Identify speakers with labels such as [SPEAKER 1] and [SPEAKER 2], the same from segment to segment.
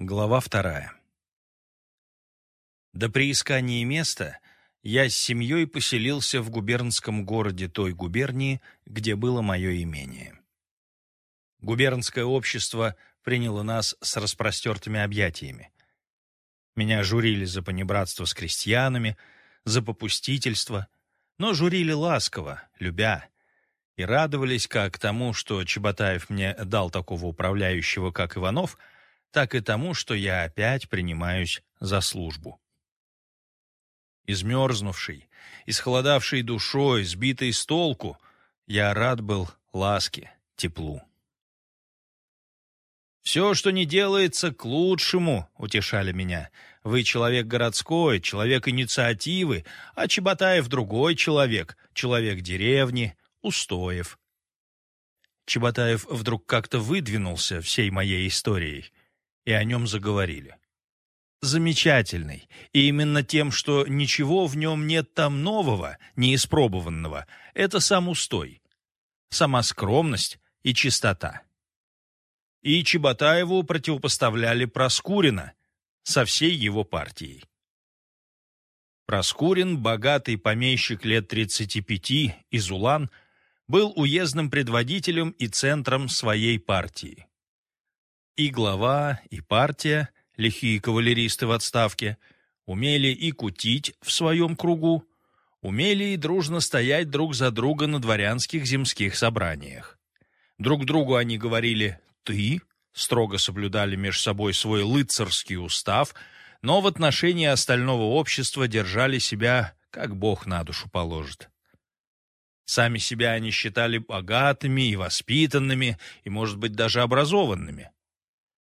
[SPEAKER 1] Глава вторая. До приискания места я с семьей поселился в губернском городе той губернии, где было мое имение. Губернское общество приняло нас с распростертыми объятиями. Меня журили за понебратство с крестьянами, за попустительство, но журили ласково, любя, и радовались как тому, что Чеботаев мне дал такого управляющего, как Иванов — так и тому, что я опять принимаюсь за службу. Измерзнувший, исхолодавший душой, сбитый с толку, я рад был ласке, теплу. «Все, что не делается, к лучшему», — утешали меня. «Вы человек городской, человек инициативы, а Чеботаев другой человек, человек деревни, устоев». Чеботаев вдруг как-то выдвинулся всей моей историей и о нем заговорили. Замечательный, и именно тем, что ничего в нем нет там нового, неиспробованного, это сам устой, сама скромность и чистота. И Чеботаеву противопоставляли Проскурина со всей его партией. Проскурин, богатый помещик лет 35 из Улан, был уездным предводителем и центром своей партии. И глава, и партия, лихие кавалеристы в отставке, умели и кутить в своем кругу, умели и дружно стоять друг за друга на дворянских земских собраниях. Друг другу они говорили «ты», строго соблюдали между собой свой лыцарский устав, но в отношении остального общества держали себя, как Бог на душу положит. Сами себя они считали богатыми и воспитанными, и, может быть, даже образованными.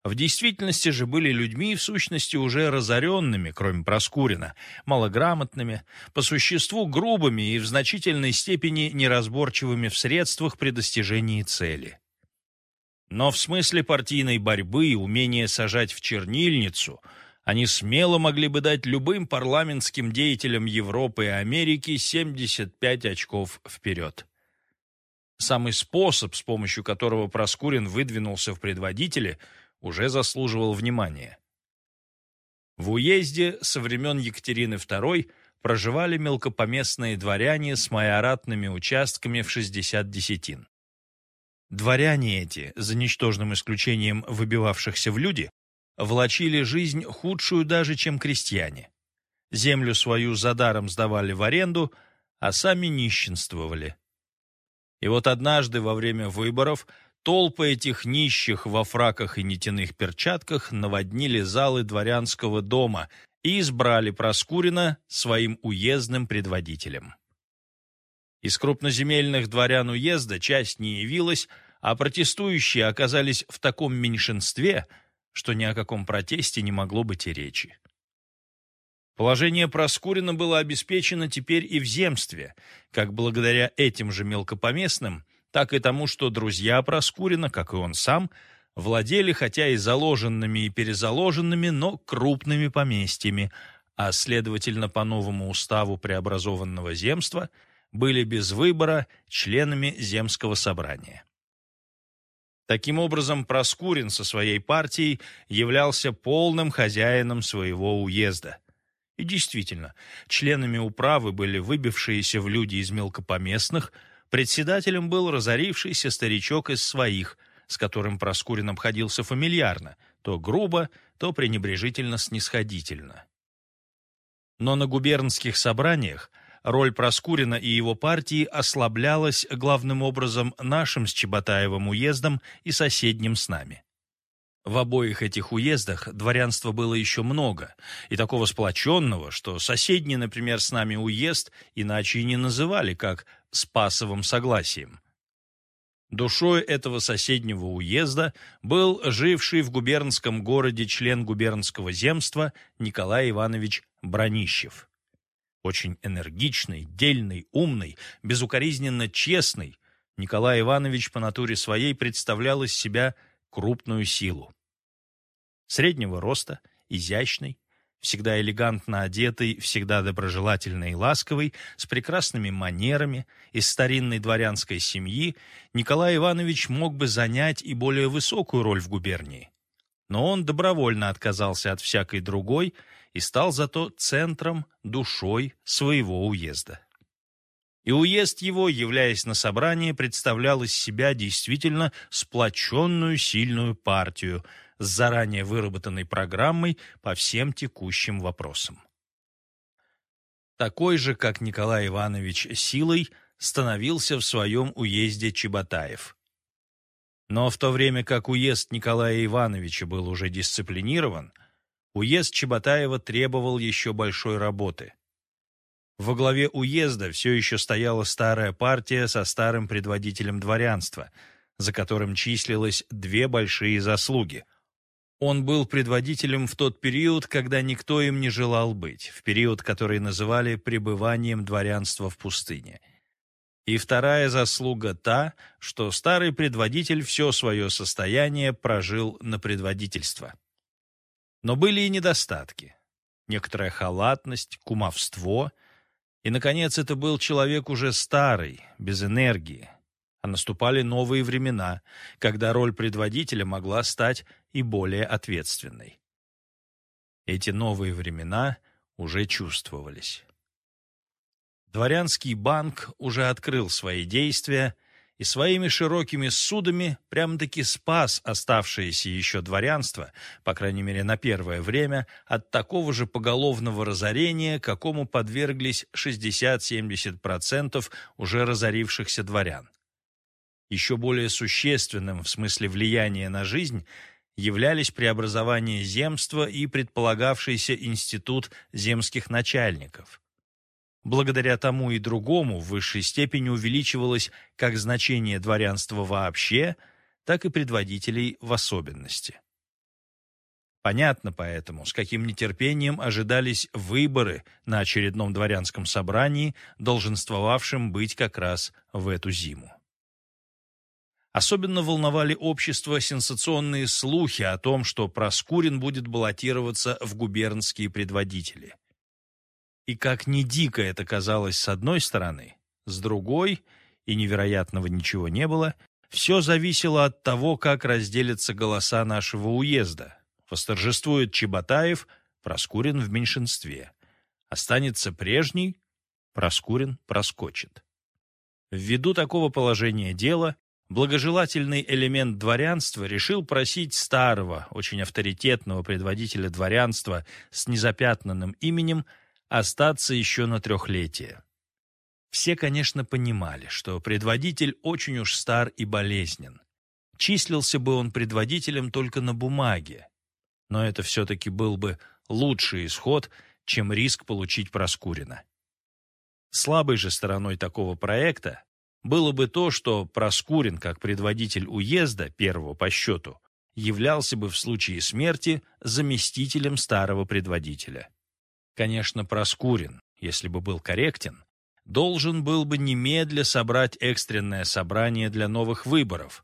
[SPEAKER 1] В действительности же были людьми, в сущности, уже разоренными, кроме Проскурина, малограмотными, по существу грубыми и в значительной степени неразборчивыми в средствах при достижении цели. Но в смысле партийной борьбы и умения сажать в чернильницу они смело могли бы дать любым парламентским деятелям Европы и Америки 75 очков вперед. Самый способ, с помощью которого Проскурин выдвинулся в предводители – уже заслуживал внимания. В уезде со времен Екатерины II проживали мелкопоместные дворяне с майоратными участками в 60 десятин. Дворяне эти, за ничтожным исключением выбивавшихся в люди, влачили жизнь худшую даже, чем крестьяне. Землю свою за даром сдавали в аренду, а сами нищенствовали. И вот однажды во время выборов – Толпы этих нищих во фраках и нитяных перчатках наводнили залы дворянского дома и избрали Проскурина своим уездным предводителем. Из крупноземельных дворян уезда часть не явилась, а протестующие оказались в таком меньшинстве, что ни о каком протесте не могло быть и речи. Положение Проскурина было обеспечено теперь и в земстве, как благодаря этим же мелкопоместным – так и тому, что друзья Проскурина, как и он сам, владели хотя и заложенными и перезаложенными, но крупными поместьями, а, следовательно, по новому уставу преобразованного земства, были без выбора членами земского собрания. Таким образом, Проскурин со своей партией являлся полным хозяином своего уезда. И действительно, членами управы были выбившиеся в люди из мелкопоместных – Председателем был разорившийся старичок из своих, с которым Проскурин обходился фамильярно, то грубо, то пренебрежительно-снисходительно. Но на губернских собраниях роль Проскурина и его партии ослаблялась главным образом нашим с Чеботаевым уездом и соседним с нами. В обоих этих уездах дворянства было еще много, и такого сплоченного, что соседний, например, с нами уезд иначе и не называли, как «спасовым согласием». Душой этого соседнего уезда был живший в губернском городе член губернского земства Николай Иванович Бронищев. Очень энергичный, дельный, умный, безукоризненно честный, Николай Иванович по натуре своей представлял из себя крупную силу среднего роста, изящный, всегда элегантно одетый, всегда доброжелательный и ласковый, с прекрасными манерами, из старинной дворянской семьи, Николай Иванович мог бы занять и более высокую роль в губернии. но он добровольно отказался от всякой другой и стал зато центром, душой своего уезда. И уезд его, являясь на собрание, представлял из себя действительно сплоченную сильную партию с заранее выработанной программой по всем текущим вопросам. Такой же, как Николай Иванович, силой становился в своем уезде Чеботаев. Но в то время как уезд Николая Ивановича был уже дисциплинирован, уезд Чеботаева требовал еще большой работы. Во главе уезда все еще стояла старая партия со старым предводителем дворянства, за которым числилось две большие заслуги. Он был предводителем в тот период, когда никто им не желал быть, в период, который называли пребыванием дворянства в пустыне – и вторая заслуга та, что старый предводитель все свое состояние прожил на предводительство. Но были и недостатки. Некоторая халатность, кумовство. И, наконец, это был человек уже старый, без энергии. А наступали новые времена, когда роль предводителя могла стать и более ответственной. Эти новые времена уже чувствовались. Дворянский банк уже открыл свои действия и своими широкими судами прямо-таки спас оставшееся еще дворянство, по крайней мере на первое время, от такого же поголовного разорения, какому подверглись 60-70% уже разорившихся дворян. Еще более существенным в смысле влияния на жизнь являлись преобразование земства и предполагавшийся институт земских начальников – Благодаря тому и другому в высшей степени увеличивалось как значение дворянства вообще, так и предводителей в особенности. Понятно поэтому, с каким нетерпением ожидались выборы на очередном дворянском собрании, долженствовавшем быть как раз в эту зиму. Особенно волновали общество сенсационные слухи о том, что Проскурин будет баллотироваться в губернские предводители – и как ни дико это казалось с одной стороны, с другой, и невероятного ничего не было, все зависело от того, как разделятся голоса нашего уезда. Восторжествует Чеботаев, Проскурин в меньшинстве. Останется прежний, Проскурин проскочит. Ввиду такого положения дела, благожелательный элемент дворянства решил просить старого, очень авторитетного предводителя дворянства с незапятнанным именем остаться еще на трехлетие. Все, конечно, понимали, что предводитель очень уж стар и болезнен. Числился бы он предводителем только на бумаге, но это все-таки был бы лучший исход, чем риск получить Проскурина. Слабой же стороной такого проекта было бы то, что Проскурин, как предводитель уезда, первого по счету, являлся бы в случае смерти заместителем старого предводителя. Конечно, Проскурин, если бы был корректен, должен был бы немедля собрать экстренное собрание для новых выборов.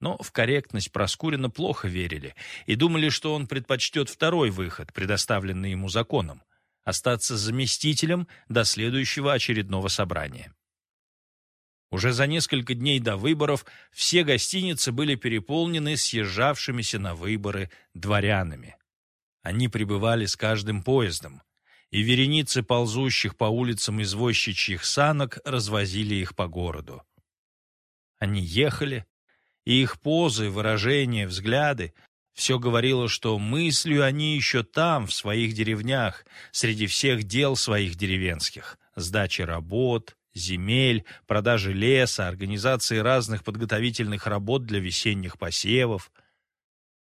[SPEAKER 1] Но в корректность Проскурина плохо верили и думали, что он предпочтет второй выход, предоставленный ему законом – остаться заместителем до следующего очередного собрания. Уже за несколько дней до выборов все гостиницы были переполнены съезжавшимися на выборы дворянами. Они прибывали с каждым поездом, и вереницы ползущих по улицам извозчичьих санок развозили их по городу. Они ехали, и их позы, выражения, взгляды все говорило, что мыслью они еще там, в своих деревнях, среди всех дел своих деревенских, сдачи работ, земель, продажи леса, организации разных подготовительных работ для весенних посевов.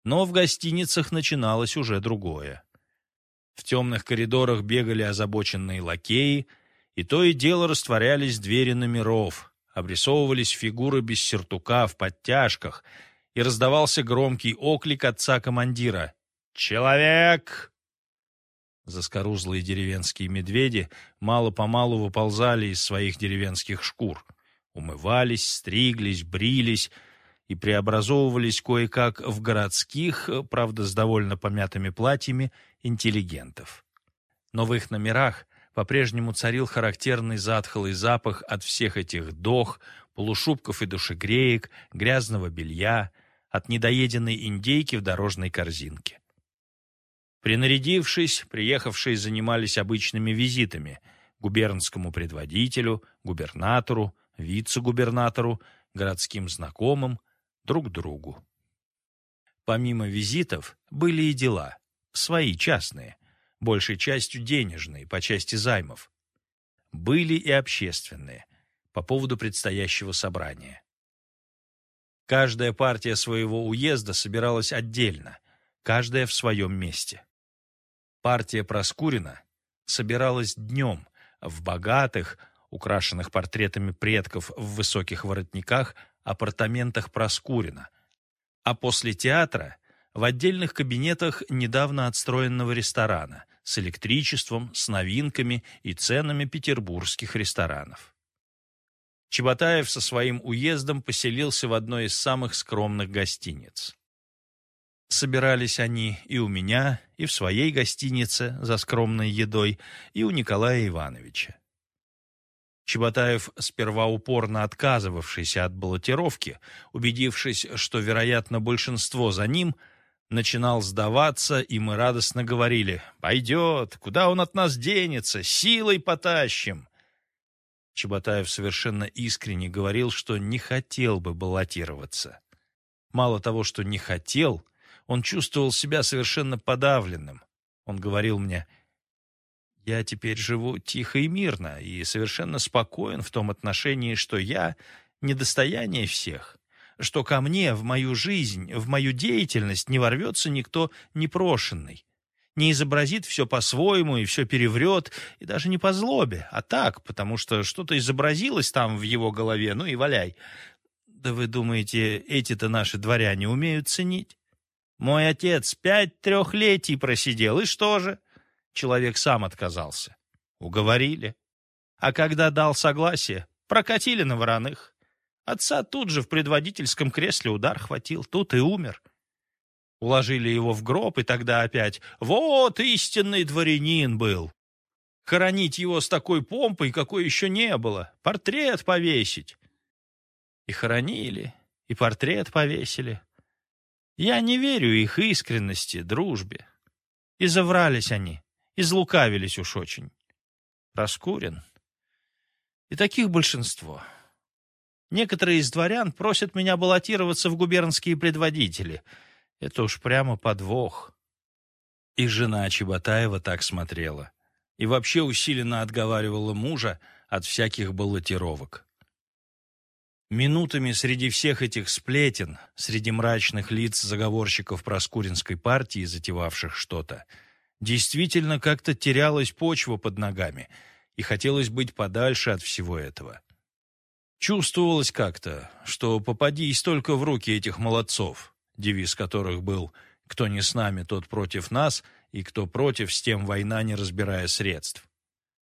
[SPEAKER 1] Но в гостиницах начиналось уже другое. В темных коридорах бегали озабоченные лакеи, и то и дело растворялись двери номеров, обрисовывались фигуры без сертука в подтяжках, и раздавался громкий оклик отца-командира «Человек!». Заскорузлые деревенские медведи мало-помалу выползали из своих деревенских шкур, умывались, стриглись, брились и преобразовывались кое-как в городских, правда, с довольно помятыми платьями, интеллигентов. Но в их номерах по-прежнему царил характерный затхлый запах от всех этих дох, полушубков и душегреек, грязного белья, от недоеденной индейки в дорожной корзинке. Принарядившись, приехавшие занимались обычными визитами губернскому предводителю, губернатору, вице-губернатору, городским знакомым, друг другу. Помимо визитов были и дела, свои частные, большей частью денежные, по части займов. Были и общественные, по поводу предстоящего собрания. Каждая партия своего уезда собиралась отдельно, каждая в своем месте. Партия Проскурина собиралась днем в богатых, украшенных портретами предков в высоких воротниках, апартаментах Проскурина, а после театра в отдельных кабинетах недавно отстроенного ресторана с электричеством, с новинками и ценами петербургских ресторанов. Чеботаев со своим уездом поселился в одной из самых скромных гостиниц. Собирались они и у меня, и в своей гостинице за скромной едой, и у Николая Ивановича. Чеботаев, сперва упорно отказывавшийся от баллотировки, убедившись, что, вероятно, большинство за ним, начинал сдаваться, и мы радостно говорили «Пойдет, куда он от нас денется, силой потащим». Чеботаев совершенно искренне говорил, что не хотел бы баллотироваться. Мало того, что не хотел, он чувствовал себя совершенно подавленным. Он говорил мне, «Я теперь живу тихо и мирно и совершенно спокоен в том отношении, что я — недостояние всех, что ко мне, в мою жизнь, в мою деятельность не ворвется никто непрошенный, не изобразит все по-своему и все переврет, и даже не по злобе, а так, потому что что-то изобразилось там в его голове, ну и валяй. Да вы думаете, эти-то наши дворяне умеют ценить? Мой отец пять трехлетий просидел, и что же? Человек сам отказался. Уговорили. А когда дал согласие, прокатили на вороных. Отца тут же в предводительском кресле удар хватил, тут и умер. Уложили его в гроб, и тогда опять «Вот истинный дворянин был!» Хоронить его с такой помпой, какой еще не было. Портрет повесить. И хоронили, и портрет повесили. Я не верю их искренности, дружбе. И заврались они, и злукавились уж очень. Раскурен. И таких большинство. Некоторые из дворян просят меня баллотироваться в губернские предводители. Это уж прямо подвох. И жена Чеботаева так смотрела. И вообще усиленно отговаривала мужа от всяких баллотировок. Минутами среди всех этих сплетен, среди мрачных лиц заговорщиков Проскуринской партии, затевавших что-то, действительно как-то терялась почва под ногами, и хотелось быть подальше от всего этого. Чувствовалось как-то, что попадись только в руки этих молодцов, девиз которых был «Кто не с нами, тот против нас», и «Кто против, с тем война, не разбирая средств».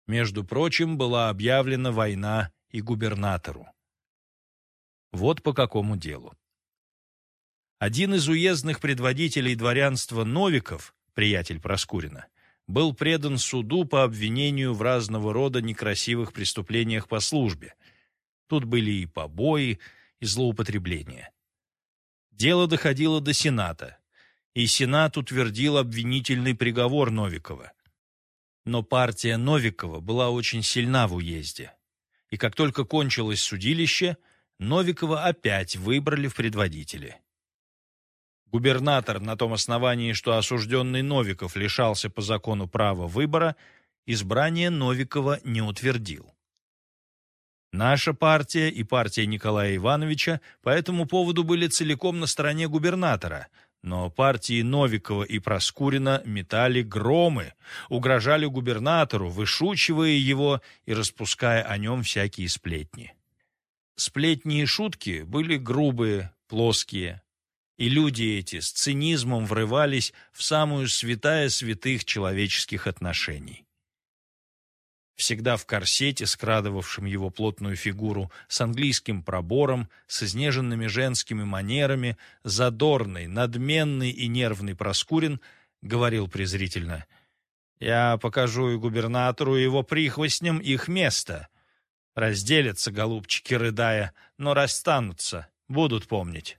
[SPEAKER 1] Между прочим, была объявлена война и губернатору. Вот по какому делу. Один из уездных предводителей дворянства Новиков, приятель Проскурина, был предан суду по обвинению в разного рода некрасивых преступлениях по службе. Тут были и побои, и злоупотребления. Дело доходило до Сената, и Сенат утвердил обвинительный приговор Новикова. Но партия Новикова была очень сильна в уезде, и как только кончилось судилище – Новикова опять выбрали в предводители. Губернатор на том основании, что осужденный Новиков лишался по закону права выбора, избрание Новикова не утвердил. Наша партия и партия Николая Ивановича по этому поводу были целиком на стороне губернатора, но партии Новикова и Проскурина метали громы, угрожали губернатору, вышучивая его и распуская о нем всякие сплетни. Сплетни и шутки были грубые, плоские, и люди эти с цинизмом врывались в самую святая святых человеческих отношений. Всегда в корсете, скрадывавшем его плотную фигуру, с английским пробором, с изнеженными женскими манерами, задорный, надменный и нервный Проскурин говорил презрительно «Я покажу и губернатору, и его прихвостням их место». Разделятся, голубчики, рыдая, но расстанутся, будут помнить.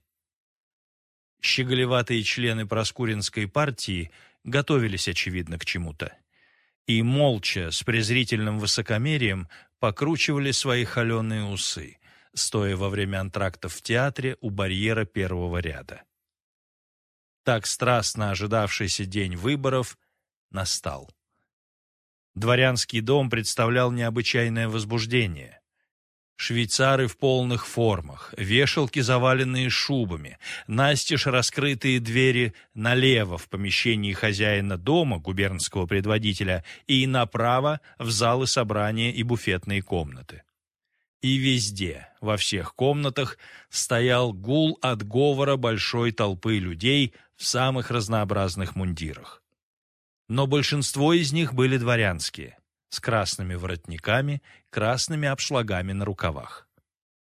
[SPEAKER 1] Щеголеватые члены Проскуринской партии готовились, очевидно, к чему-то. И молча, с презрительным высокомерием, покручивали свои холеные усы, стоя во время антрактов в театре у барьера первого ряда. Так страстно ожидавшийся день выборов настал. Дворянский дом представлял необычайное возбуждение. Швейцары в полных формах, вешалки, заваленные шубами, настежь раскрытые двери налево в помещении хозяина дома, губернского предводителя, и направо в залы собрания и буфетные комнаты. И везде, во всех комнатах, стоял гул от говора большой толпы людей в самых разнообразных мундирах. Но большинство из них были дворянские, с красными воротниками, красными обшлагами на рукавах.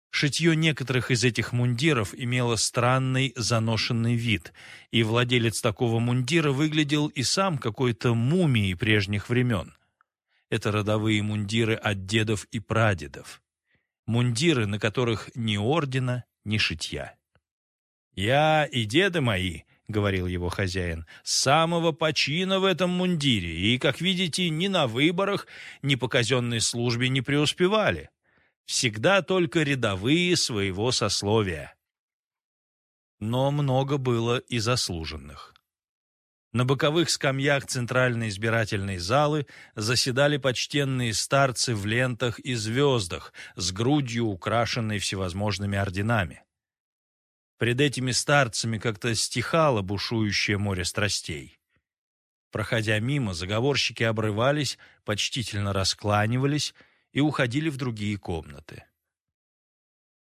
[SPEAKER 1] Шитье некоторых из этих мундиров имело странный заношенный вид, и владелец такого мундира выглядел и сам какой-то мумией прежних времен. Это родовые мундиры от дедов и прадедов. Мундиры, на которых ни ордена, ни шитья. «Я и деды мои — говорил его хозяин, — «самого почина в этом мундире, и, как видите, ни на выборах, ни по казенной службе не преуспевали. Всегда только рядовые своего сословия». Но много было и заслуженных. На боковых скамьях Центральной избирательной залы заседали почтенные старцы в лентах и звездах, с грудью, украшенной всевозможными орденами. Пред этими старцами как-то стихало бушующее море страстей. Проходя мимо, заговорщики обрывались, почтительно раскланивались и уходили в другие комнаты.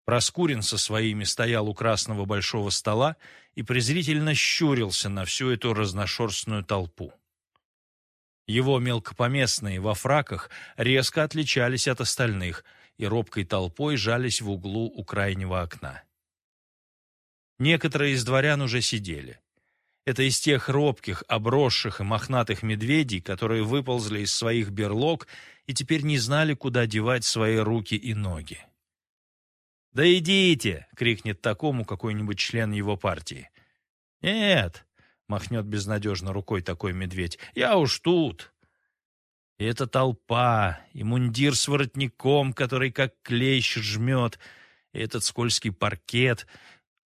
[SPEAKER 1] Проскурин со своими стоял у красного большого стола и презрительно щурился на всю эту разношерстную толпу. Его мелкопоместные во фраках резко отличались от остальных и робкой толпой жались в углу у крайнего окна. Некоторые из дворян уже сидели. Это из тех робких, обросших и мохнатых медведей, которые выползли из своих берлог и теперь не знали, куда девать свои руки и ноги. «Да идите!» — крикнет такому какой-нибудь член его партии. «Нет!» — махнет безнадежно рукой такой медведь. «Я уж тут!» И эта толпа, и мундир с воротником, который как клещ жмет, и этот скользкий паркет —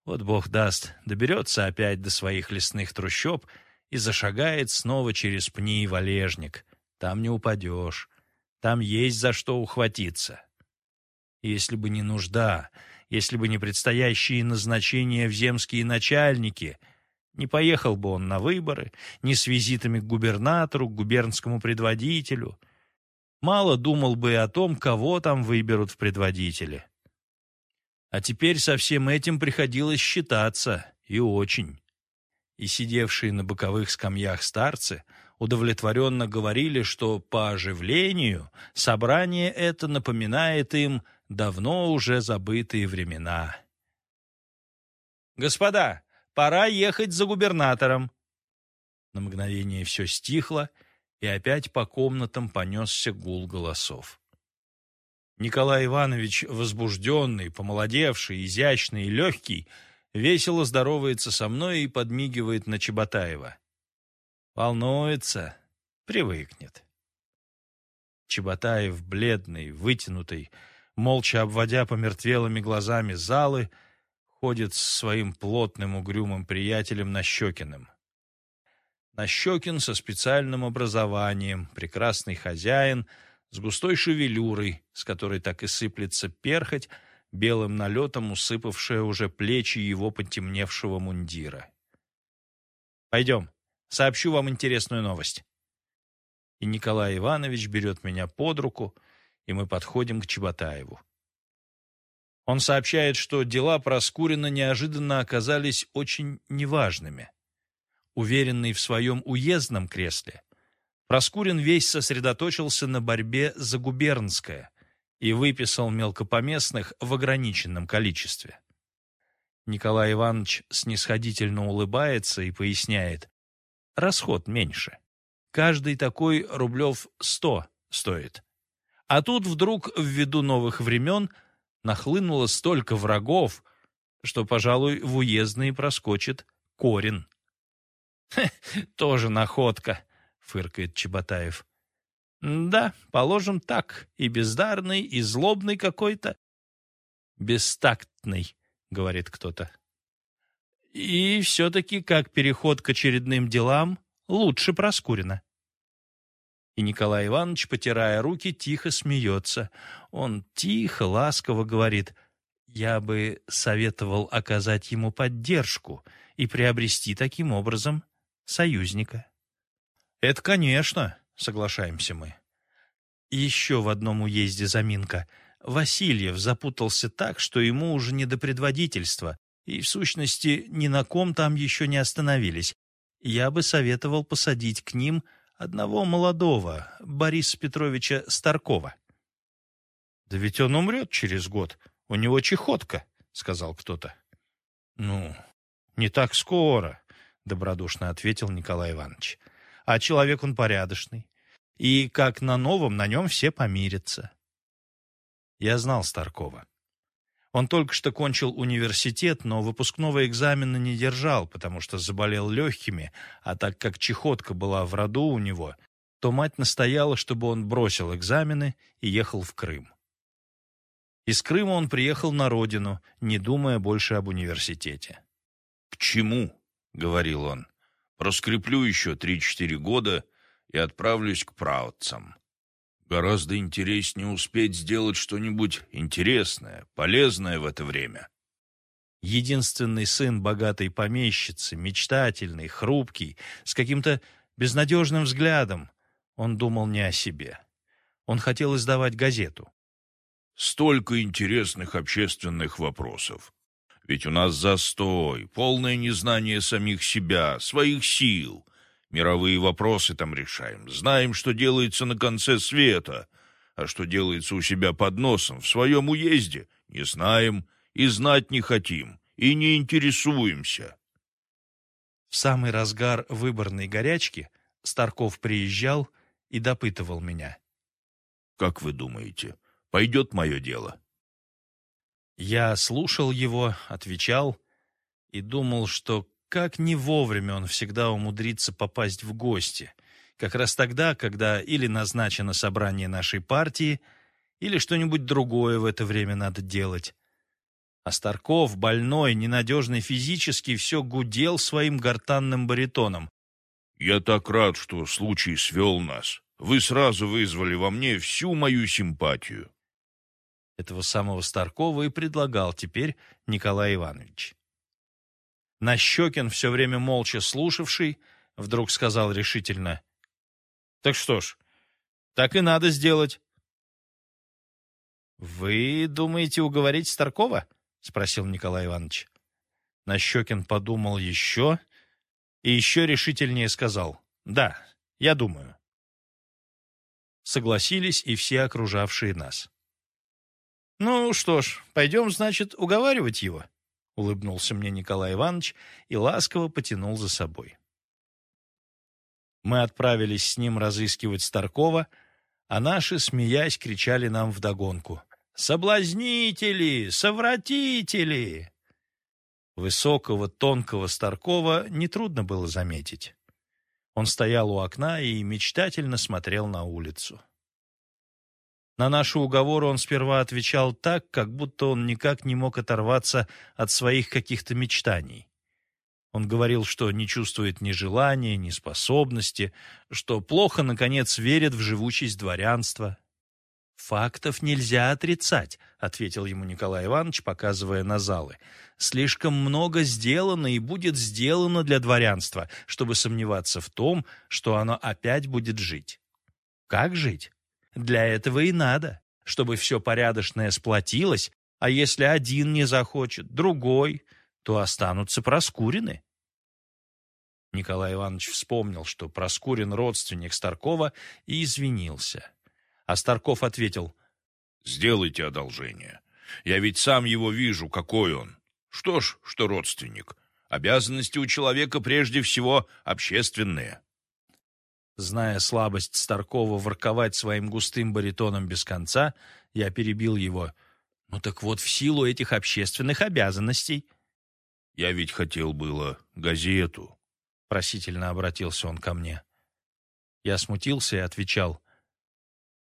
[SPEAKER 1] вот бог даст, доберется опять до своих лесных трущоб и зашагает снова через пни и валежник. Там не упадешь. Там есть за что ухватиться. Если бы не нужда, если бы не предстоящие назначения в земские начальники, не поехал бы он на выборы, ни с визитами к губернатору, к губернскому предводителю. Мало думал бы о том, кого там выберут в предводители. А теперь со всем этим приходилось считаться, и очень. И сидевшие на боковых скамьях старцы удовлетворенно говорили, что по оживлению собрание это напоминает им давно уже забытые времена. «Господа, пора ехать за губернатором!» На мгновение все стихло, и опять по комнатам понесся гул голосов. Николай Иванович, возбужденный, помолодевший, изящный и легкий, весело здоровается со мной и подмигивает на Чеботаева. Волнуется, привыкнет. Чеботаев, бледный, вытянутый, молча обводя помертвелыми глазами залы, ходит с своим плотным угрюмым приятелем Нащекиным. Нащекин со специальным образованием, прекрасный хозяин — с густой шевелюрой, с которой так и сыплется перхоть, белым налетом усыпавшая уже плечи его потемневшего мундира. «Пойдем, сообщу вам интересную новость». И Николай Иванович берет меня под руку, и мы подходим к Чеботаеву. Он сообщает, что дела Проскурина неожиданно оказались очень неважными. Уверенный в своем уездном кресле, Проскурин весь сосредоточился на борьбе за губернское и выписал мелкопоместных в ограниченном количестве. Николай Иванович снисходительно улыбается и поясняет. Расход меньше. Каждый такой рублев сто стоит. А тут вдруг, ввиду новых времен, нахлынуло столько врагов, что, пожалуй, в уездные проскочит Корин. «Тоже находка», — фыркает Чеботаев. «Да, положим так, и бездарный, и злобный какой-то». «Бестактный», — говорит кто-то. «И все-таки, как переход к очередным делам, лучше Проскурина». И Николай Иванович, потирая руки, тихо смеется. Он тихо, ласково говорит, «Я бы советовал оказать ему поддержку и приобрести таким образом союзника». «Это, конечно», — соглашаемся мы. Еще в одном уезде заминка. Васильев запутался так, что ему уже не до предводительства, и, в сущности, ни на ком там еще не остановились. Я бы советовал посадить к ним одного молодого, Бориса Петровича Старкова. «Да ведь он умрет через год. У него чехотка», — сказал кто-то. «Ну, не так скоро», — добродушно ответил Николай Иванович. «А человек он порядочный. И как на новом, на нем все помирятся». Я знал Старкова. Он только что кончил университет, но выпускного экзамена не держал, потому что заболел легкими, а так как чехотка была в роду у него, то мать настояла, чтобы он бросил экзамены и ехал в Крым. Из Крыма он приехал на родину, не думая больше об университете.
[SPEAKER 2] «К чему?» — говорил он. «Проскреплю еще три-четыре года и отправлюсь к праотцам. Гораздо интереснее успеть сделать что-нибудь интересное, полезное в это время.
[SPEAKER 1] Единственный сын богатой помещицы, мечтательный, хрупкий, с каким-то безнадежным взглядом, он думал не о себе. Он хотел издавать газету.
[SPEAKER 2] Столько интересных общественных вопросов. Ведь у нас застой, полное незнание самих себя, своих сил, Мировые вопросы там решаем. Знаем, что делается на конце света. А что делается у себя под носом, в своем уезде, не знаем и знать не хотим, и не интересуемся.
[SPEAKER 1] В самый разгар выборной горячки Старков приезжал и допытывал меня.
[SPEAKER 2] «Как вы думаете, пойдет мое дело?»
[SPEAKER 1] Я слушал его, отвечал и думал, что как не вовремя он всегда умудрится попасть в гости, как раз тогда, когда или назначено собрание нашей партии, или что-нибудь другое в это время надо делать. А Старков, больной, ненадежный физически, все гудел своим гортанным баритоном.
[SPEAKER 2] «Я так рад, что случай свел нас. Вы сразу вызвали во мне всю мою симпатию».
[SPEAKER 1] Этого самого Старкова и предлагал теперь Николай Иванович. Нащекин, все время молча слушавший, вдруг сказал решительно. «Так что ж, так и надо сделать». «Вы думаете уговорить Старкова?» — спросил Николай Иванович. Нащекин подумал еще и еще решительнее сказал. «Да, я думаю». Согласились и все окружавшие нас. «Ну что ж, пойдем, значит, уговаривать его», — улыбнулся мне Николай Иванович и ласково потянул за собой. Мы отправились с ним разыскивать Старкова, а наши, смеясь, кричали нам вдогонку. «Соблазнители! Совратители!» Высокого, тонкого Старкова нетрудно было заметить. Он стоял у окна и мечтательно смотрел на улицу. На наши уговоры он сперва отвечал так, как будто он никак не мог оторваться от своих каких-то мечтаний. Он говорил, что не чувствует ни желания, ни способности, что плохо, наконец, верит в живучесть дворянства. «Фактов нельзя отрицать», — ответил ему Николай Иванович, показывая на залы. «Слишком много сделано и будет сделано для дворянства, чтобы сомневаться в том, что оно опять будет жить». Как жить? Для этого и надо, чтобы все порядочное сплотилось, а если один не захочет, другой, то останутся проскурены. Николай Иванович вспомнил, что Проскурин родственник Старкова, и извинился. А Старков ответил,
[SPEAKER 2] «Сделайте одолжение. Я ведь сам его вижу, какой он. Что ж, что родственник. Обязанности у человека прежде всего общественные».
[SPEAKER 1] Зная слабость Старкова ворковать своим густым баритоном без конца, я перебил его. «Ну так вот, в силу этих общественных обязанностей».
[SPEAKER 2] Я ведь хотел было газету.
[SPEAKER 1] Просительно обратился он ко мне. Я смутился и отвечал.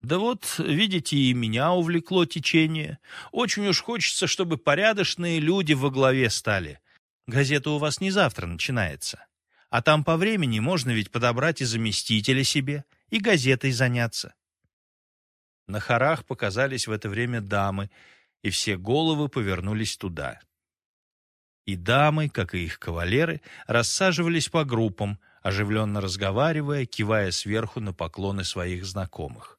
[SPEAKER 1] Да вот, видите, и меня увлекло течение. Очень уж хочется, чтобы порядочные люди во главе стали. Газета у вас не завтра начинается. А там по времени можно ведь подобрать и заместителя себе, и газетой заняться. На хорах показались в это время дамы, и все головы повернулись туда. И дамы, как и их кавалеры, рассаживались по группам, оживленно разговаривая, кивая сверху на поклоны своих знакомых.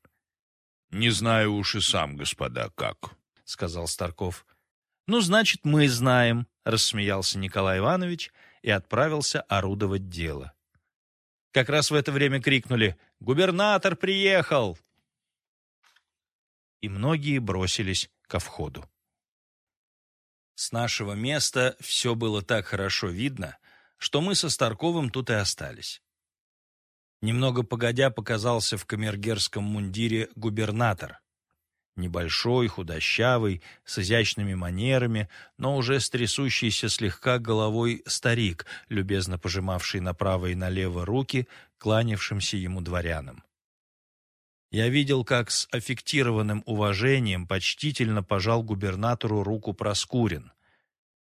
[SPEAKER 2] «Не знаю уж и сам, господа, как», —
[SPEAKER 1] сказал Старков. «Ну, значит, мы знаем», — рассмеялся Николай Иванович и отправился орудовать дело. Как раз в это время крикнули «Губернатор приехал!» И многие бросились ко входу. С нашего места все было так хорошо видно, что мы со Старковым тут и остались. Немного погодя показался в камергерском мундире губернатор. Небольшой, худощавый, с изящными манерами, но уже с трясущейся слегка головой старик, любезно пожимавший направо и налево руки, кланявшимся ему дворянам. Я видел, как с аффектированным уважением почтительно пожал губернатору руку Проскурин.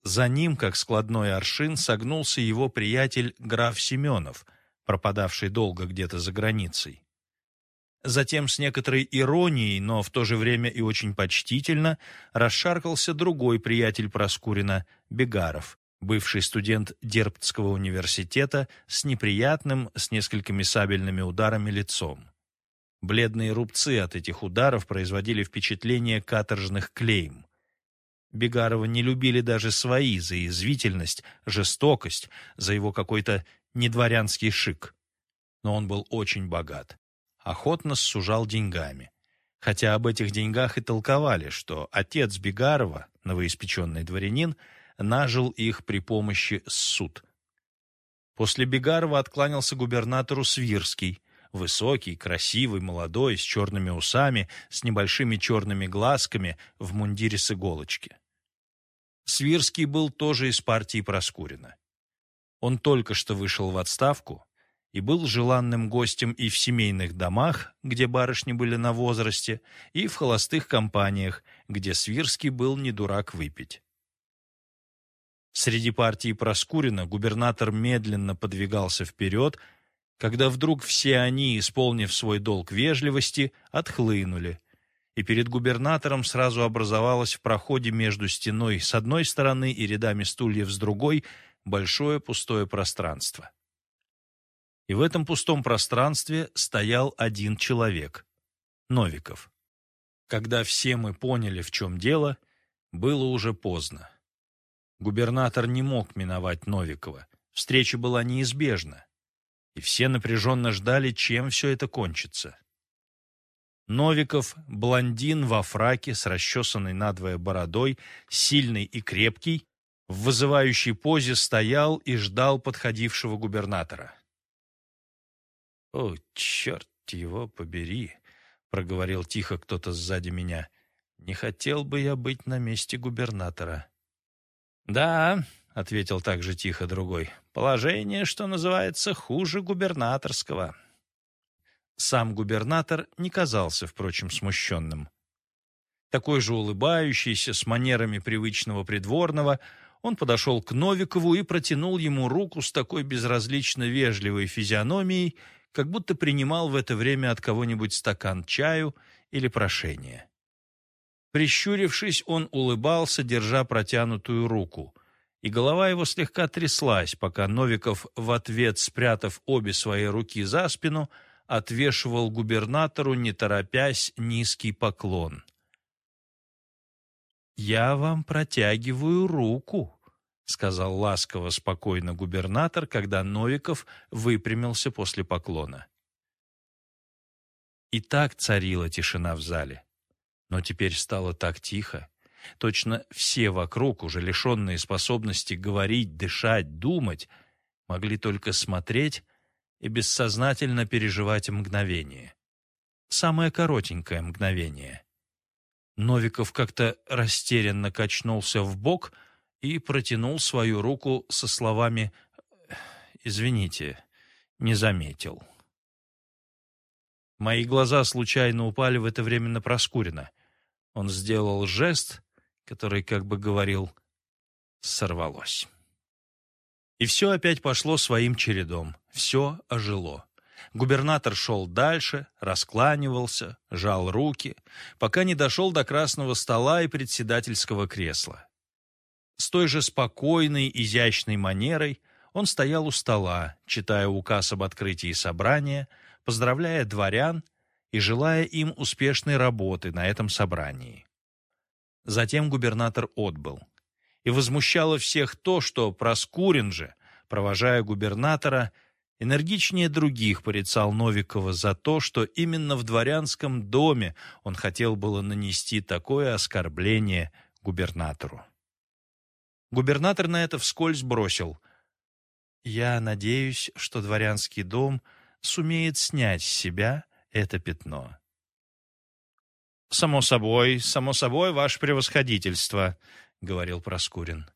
[SPEAKER 1] За ним, как складной аршин, согнулся его приятель граф Семенов, пропадавший долго где-то за границей. Затем с некоторой иронией, но в то же время и очень почтительно, расшаркался другой приятель Проскурина, Бегаров, бывший студент Дербцкого университета с неприятным, с несколькими сабельными ударами лицом. Бледные рубцы от этих ударов производили впечатление каторжных клейм. Бегарова не любили даже свои за язвительность, жестокость, за его какой-то недворянский шик. Но он был очень богат. Охотно сужал деньгами. Хотя об этих деньгах и толковали, что отец Бегарова, новоиспеченный дворянин, нажил их при помощи суд. После Бегарова откланялся губернатору Свирский, Высокий, красивый, молодой, с черными усами, с небольшими черными глазками, в мундире с иголочки. Свирский был тоже из партии Проскурина. Он только что вышел в отставку и был желанным гостем и в семейных домах, где барышни были на возрасте, и в холостых компаниях, где Свирский был не дурак выпить. Среди партии Проскурина губернатор медленно подвигался вперед, когда вдруг все они, исполнив свой долг вежливости, отхлынули, и перед губернатором сразу образовалось в проходе между стеной с одной стороны и рядами стульев с другой большое пустое пространство. И в этом пустом пространстве стоял один человек — Новиков. Когда все мы поняли, в чем дело, было уже поздно. Губернатор не мог миновать Новикова. Встреча была неизбежна и все напряженно ждали, чем все это кончится. Новиков, блондин во фраке с расчесанной надвое бородой, сильный и крепкий, в вызывающей позе стоял и ждал подходившего губернатора. «О, черт его побери!» — проговорил тихо кто-то сзади меня. «Не хотел бы я быть на месте губернатора». «Да, — ответил также тихо другой. «Положение, что называется, хуже губернаторского». Сам губернатор не казался, впрочем, смущенным. Такой же улыбающийся, с манерами привычного придворного, он подошел к Новикову и протянул ему руку с такой безразлично вежливой физиономией, как будто принимал в это время от кого-нибудь стакан чаю или прошение. Прищурившись, он улыбался, держа протянутую руку — и голова его слегка тряслась, пока Новиков, в ответ спрятав обе свои руки за спину, отвешивал губернатору, не торопясь, низкий поклон. «Я вам протягиваю руку», — сказал ласково спокойно губернатор, когда Новиков выпрямился после поклона. И так царила тишина в зале, но теперь стало так тихо, Точно все вокруг, уже лишенные способности говорить, дышать, думать, могли только смотреть и бессознательно переживать мгновение. Самое коротенькое мгновение. Новиков как-то растерянно качнулся в бок и протянул свою руку со словами «Извините, не заметил». Мои глаза случайно упали в это время на Проскурина. Он сделал жест, который как бы говорил «сорвалось». И все опять пошло своим чередом, все ожило. Губернатор шел дальше, раскланивался, жал руки, пока не дошел до красного стола и председательского кресла. С той же спокойной, изящной манерой он стоял у стола, читая указ об открытии собрания, поздравляя дворян и желая им успешной работы на этом собрании. Затем губернатор отбыл. И возмущало всех то, что Проскурин же, провожая губернатора, энергичнее других порицал Новикова за то, что именно в дворянском доме он хотел было нанести такое оскорбление губернатору. Губернатор на это вскользь бросил. «Я надеюсь, что дворянский дом сумеет снять с себя это пятно». «Само собой, само собой, ваше превосходительство», — говорил Проскурин.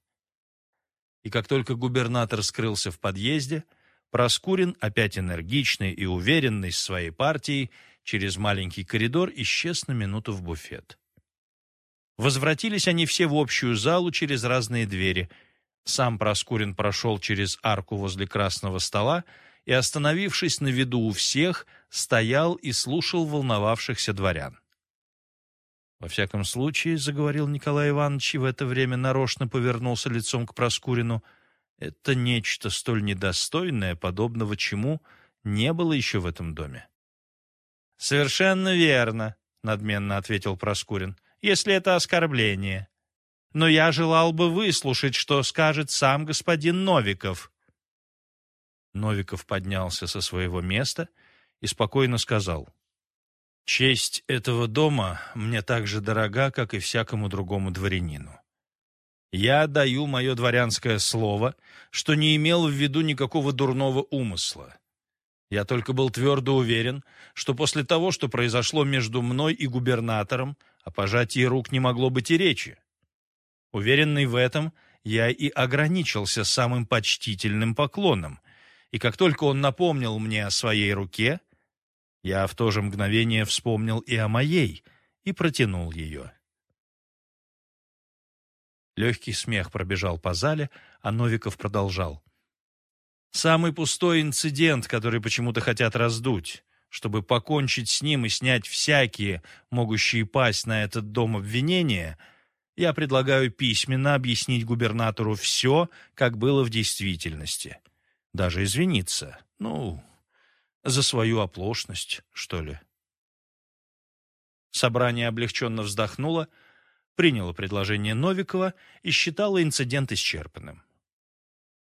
[SPEAKER 1] И как только губернатор скрылся в подъезде, Проскурин, опять энергичный и уверенный в своей партии, через маленький коридор исчез на минуту в буфет. Возвратились они все в общую залу через разные двери. Сам Проскурин прошел через арку возле красного стола и, остановившись на виду у всех, стоял и слушал волновавшихся дворян. Во всяком случае, заговорил Николай Иванович и в это время нарочно повернулся лицом к Проскурину, это нечто столь недостойное, подобного чему не было еще в этом доме. «Совершенно верно», — надменно ответил Проскурин, «если это оскорбление. Но я желал бы выслушать, что скажет сам господин Новиков». Новиков поднялся со своего места и спокойно сказал, Честь этого дома мне так же дорога, как и всякому другому дворянину. Я даю мое дворянское слово, что не имел в виду никакого дурного умысла. Я только был твердо уверен, что после того, что произошло между мной и губернатором, о пожатии рук не могло быть и речи. Уверенный в этом, я и ограничился самым почтительным поклоном, и как только он напомнил мне о своей руке, я в то же мгновение вспомнил и о моей, и протянул ее. Легкий смех пробежал по зале, а Новиков продолжал. «Самый пустой инцидент, который почему-то хотят раздуть, чтобы покончить с ним и снять всякие, могущие пасть на этот дом обвинения, я предлагаю письменно объяснить губернатору все, как было в действительности. Даже извиниться. Ну, за свою оплошность, что ли. Собрание облегченно вздохнуло, приняло предложение Новикова и считало инцидент исчерпанным.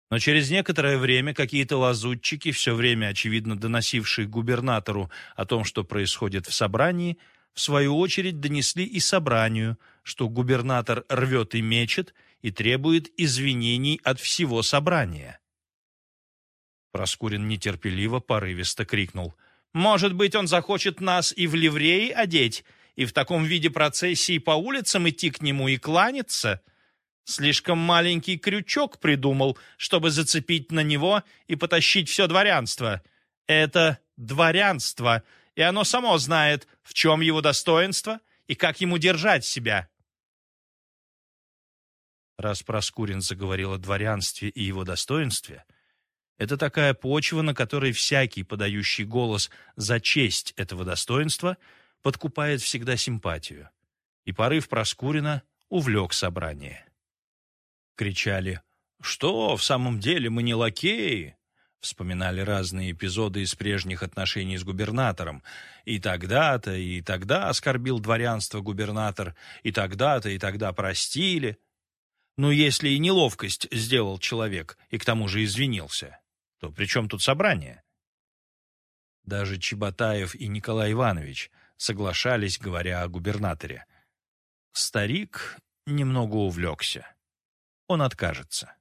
[SPEAKER 1] Но через некоторое время какие-то лазутчики, все время, очевидно, доносившие губернатору о том, что происходит в собрании, в свою очередь донесли и собранию, что губернатор рвет и мечет и требует извинений от всего собрания. Проскурин нетерпеливо, порывисто крикнул. «Может быть, он захочет нас и в ливреи одеть, и в таком виде процессии по улицам идти к нему и кланяться? Слишком маленький крючок придумал, чтобы зацепить на него и потащить все дворянство. Это дворянство, и оно само знает, в чем его достоинство и как ему держать себя». Раз Проскурин заговорил о дворянстве и его достоинстве — это такая почва, на которой всякий, подающий голос за честь этого достоинства, подкупает всегда симпатию. И порыв Проскурина увлек собрание. Кричали «Что, в самом деле мы не лакеи?» Вспоминали разные эпизоды из прежних отношений с губернатором. И тогда-то, и тогда оскорбил дворянство губернатор, и тогда-то, и тогда простили. Ну, если и неловкость сделал человек, и к тому же извинился то при чем тут собрание? Даже Чеботаев и Николай Иванович соглашались, говоря о губернаторе. Старик немного увлекся. Он откажется.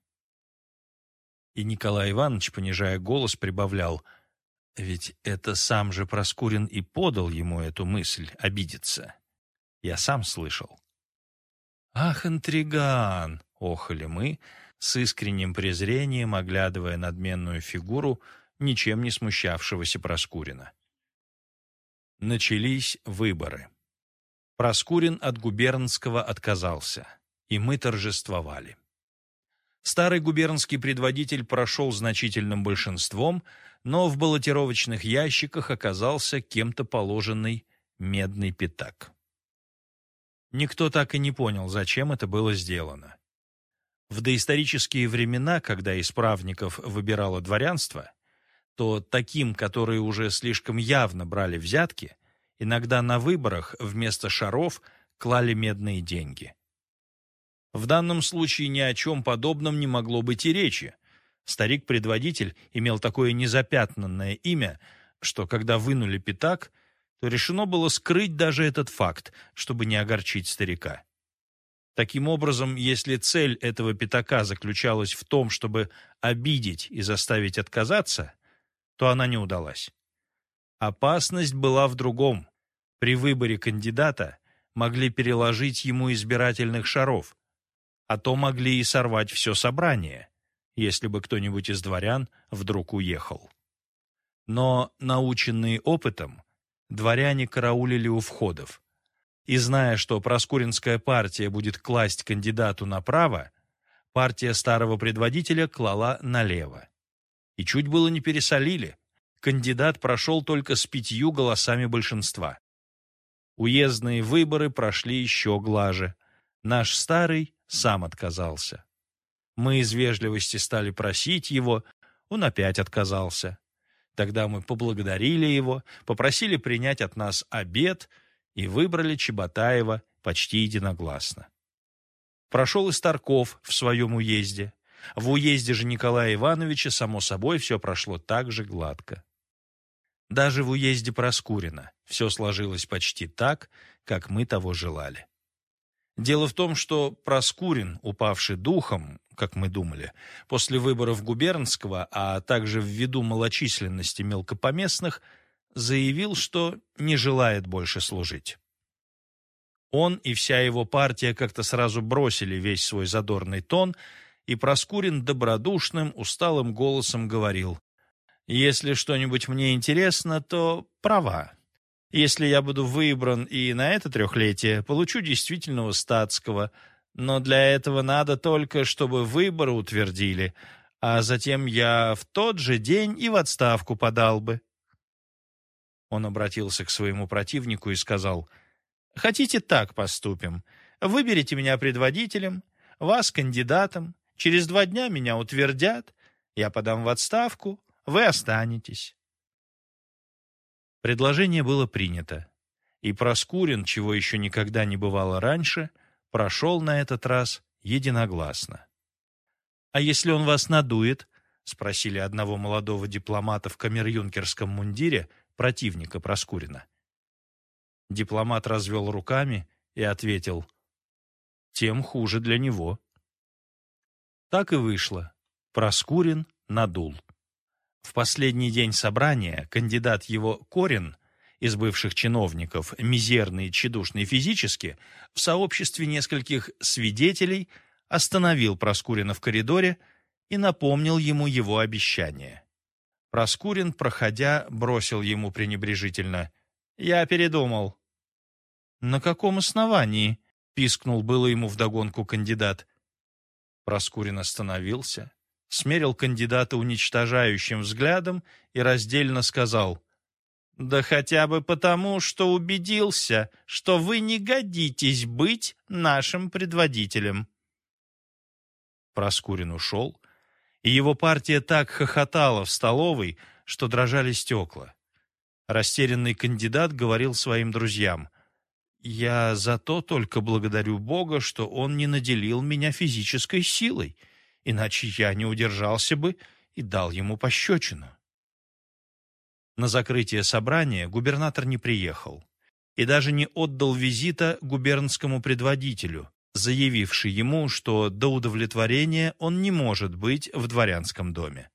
[SPEAKER 1] И Николай Иванович, понижая голос, прибавлял, «Ведь это сам же Проскурин и подал ему эту мысль обидеться. Я сам слышал». «Ах, интриган!» — охали мы, с искренним презрением оглядывая надменную фигуру ничем не смущавшегося Проскурина. Начались выборы. Проскурин от губернского отказался, и мы торжествовали. Старый губернский предводитель прошел значительным большинством, но в баллотировочных ящиках оказался кем-то положенный медный пятак. Никто так и не понял, зачем это было сделано. В доисторические времена, когда исправников выбирало дворянство, то таким, которые уже слишком явно брали взятки, иногда на выборах вместо шаров клали медные деньги. В данном случае ни о чем подобном не могло быть и речи. Старик-предводитель имел такое незапятнанное имя, что когда вынули пятак, то решено было скрыть даже этот факт, чтобы не огорчить старика. Таким образом, если цель этого пятака заключалась в том, чтобы обидеть и заставить отказаться, то она не удалась. Опасность была в другом. При выборе кандидата могли переложить ему избирательных шаров, а то могли и сорвать все собрание, если бы кто-нибудь из дворян вдруг уехал. Но, наученные опытом, дворяне караулили у входов, и зная, что Проскуринская партия будет класть кандидату направо, партия старого предводителя клала налево. И чуть было не пересолили. Кандидат прошел только с пятью голосами большинства. Уездные выборы прошли еще глаже. Наш старый сам отказался. Мы из вежливости стали просить его, он опять отказался. Тогда мы поблагодарили его, попросили принять от нас обед — и выбрали Чеботаева почти единогласно. Прошел и Старков в своем уезде. В уезде же Николая Ивановича, само собой, все прошло так же гладко. Даже в уезде Проскурина все сложилось почти так, как мы того желали. Дело в том, что Проскурин, упавший духом, как мы думали, после выборов губернского, а также ввиду малочисленности мелкопоместных, заявил, что не желает больше служить. Он и вся его партия как-то сразу бросили весь свой задорный тон, и Проскурин добродушным, усталым голосом говорил, «Если что-нибудь мне интересно, то права. Если я буду выбран и на это трехлетие, получу действительного статского, но для этого надо только, чтобы выборы утвердили, а затем я в тот же день и в отставку подал бы». Он обратился к своему противнику и сказал, «Хотите так поступим? Выберите меня предводителем, вас кандидатом, через два дня меня утвердят, я подам в отставку, вы останетесь». Предложение было принято, и Проскурин, чего еще никогда не бывало раньше, прошел на этот раз единогласно. «А если он вас надует?» — спросили одного молодого дипломата в камер-юнкерском мундире, противника Проскурина. Дипломат развел руками и ответил, «Тем хуже для него». Так и вышло. Проскурин надул. В последний день собрания кандидат его Корин из бывших чиновников, мизерный и тщедушный физически, в сообществе нескольких свидетелей остановил Проскурина в коридоре и напомнил ему его обещание. Проскурин, проходя, бросил ему пренебрежительно. «Я передумал». «На каком основании?» — пискнул было ему вдогонку кандидат. Проскурин остановился, смерил кандидата уничтожающим взглядом и раздельно сказал, «Да хотя бы потому, что убедился, что вы не годитесь быть нашим предводителем». Проскурин ушел, и его партия так хохотала в столовой, что дрожали стекла. Растерянный кандидат говорил своим друзьям, «Я за то только благодарю Бога, что Он не наделил меня физической силой, иначе я не удержался бы и дал ему пощечину». На закрытие собрания губернатор не приехал и даже не отдал визита губернскому предводителю, заявивший ему, что до удовлетворения он не может быть в дворянском доме.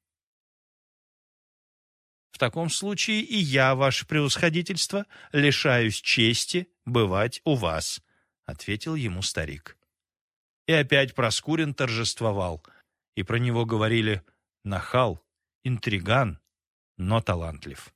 [SPEAKER 1] В таком случае и я, ваше превосходительство, лишаюсь чести бывать у вас, ответил ему старик. И опять Проскурин торжествовал. И про него говорили «нахал», «интриган», но талантлив.